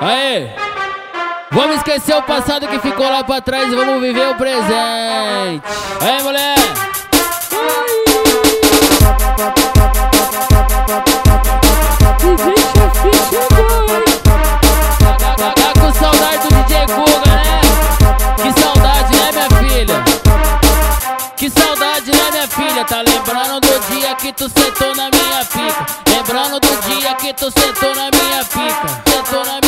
Aê! Vamos esquecer o passado que ficou lá pra trás e vamos viver o presente. Aê, mulher! Tá, né? Né, né? Tá lembrando do dia que tu sentou na minha pica? Lembrando do dia que tu sentou na minha pica? Sentou na minha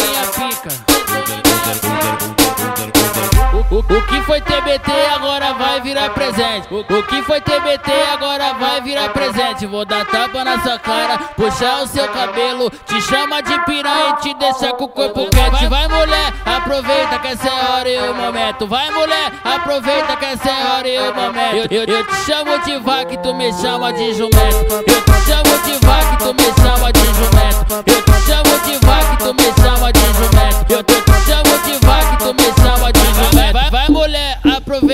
O, o que foi TBT agora vai virar presente. O, o que foi TBT agora vai virar presente. Vou dar tapa na sua cara, puxar o seu cabelo, te chama de piranha e te deixar com o corpo quente. Vai mulher, aproveita que essa é a hora e o momento. Vai mulher, aproveita que essa é a hora e o momento. Eu, eu, eu te chamo de vaca e tu me chama de jumento. Eu te chamo de vaca e tu me chama de jumento. Eu te chamo de vaca e tu me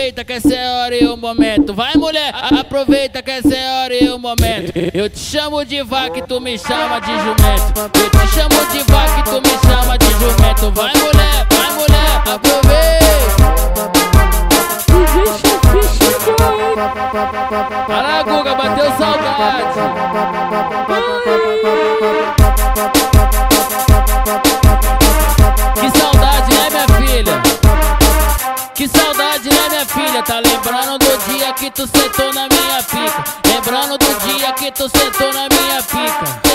aproveita que essa é a hora e o momento. Vai mulher, aproveita que essa é a hora e o momento. Eu te chamo de vaca e tu me chama de jumento. Eu te chamo de vaca e tu me chama de jumento. Vai mulher, vai mulher, aproveita. Fala Guga, bateu saudade. Tu sentou na minha pica? Lembrando do dia que tu sentou na minha pica?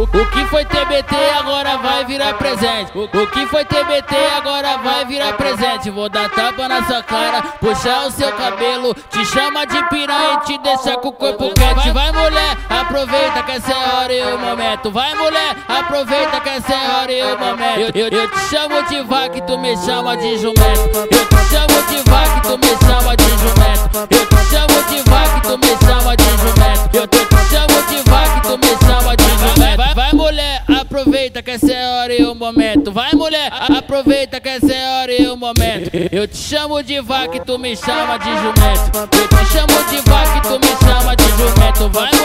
O, o, que foi TBT agora vai virar presente. O, o que foi TBT agora vai virar presente. Vou dar tapa na sua cara, puxar o seu cabelo, te chama de piranha e te deixar com o corpo quente. Vai mulher, aproveita que essa é a hora e o momento. Vai mulher, aproveita que essa é a hora e o momento. Eu, eu, eu te chamo de vaca e tu me chama de jumento. Eu te chamo aproveita que essa é a hora e o momento. Vai, mulher, aproveita que essa é a hora e o momento. Eu te chamo de vaca e tu me chama de jumento. Eu te chamo de vaca e tu me chama de jumento. Vai,